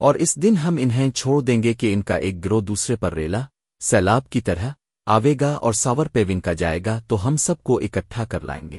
اور اس دن ہم انہیں چھوڑ دیں گے کہ ان کا ایک گروہ دوسرے پر ریلا، سیلاب کی طرح آوے گا اور ساور پیون کا جائے گا تو ہم سب کو اکٹھا کر لائیں گے۔